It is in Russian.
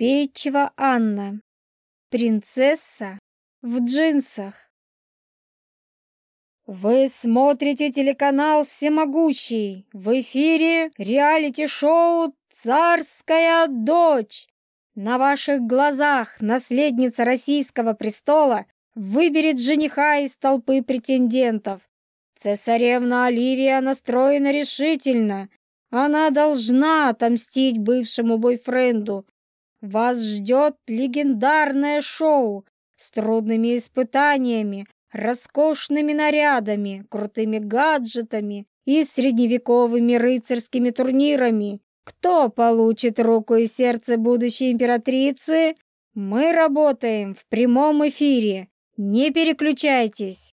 Печва Анна. Принцесса в джинсах. Вы смотрите телеканал «Всемогущий». В эфире реалити-шоу «Царская дочь». На ваших глазах наследница российского престола выберет жениха из толпы претендентов. Цесаревна Оливия настроена решительно. Она должна отомстить бывшему бойфренду, вас ждет легендарное шоу с трудными испытаниями, роскошными нарядами, крутыми гаджетами и средневековыми рыцарскими турнирами. Кто получит руку и сердце будущей императрицы? Мы работаем в прямом эфире. Не переключайтесь.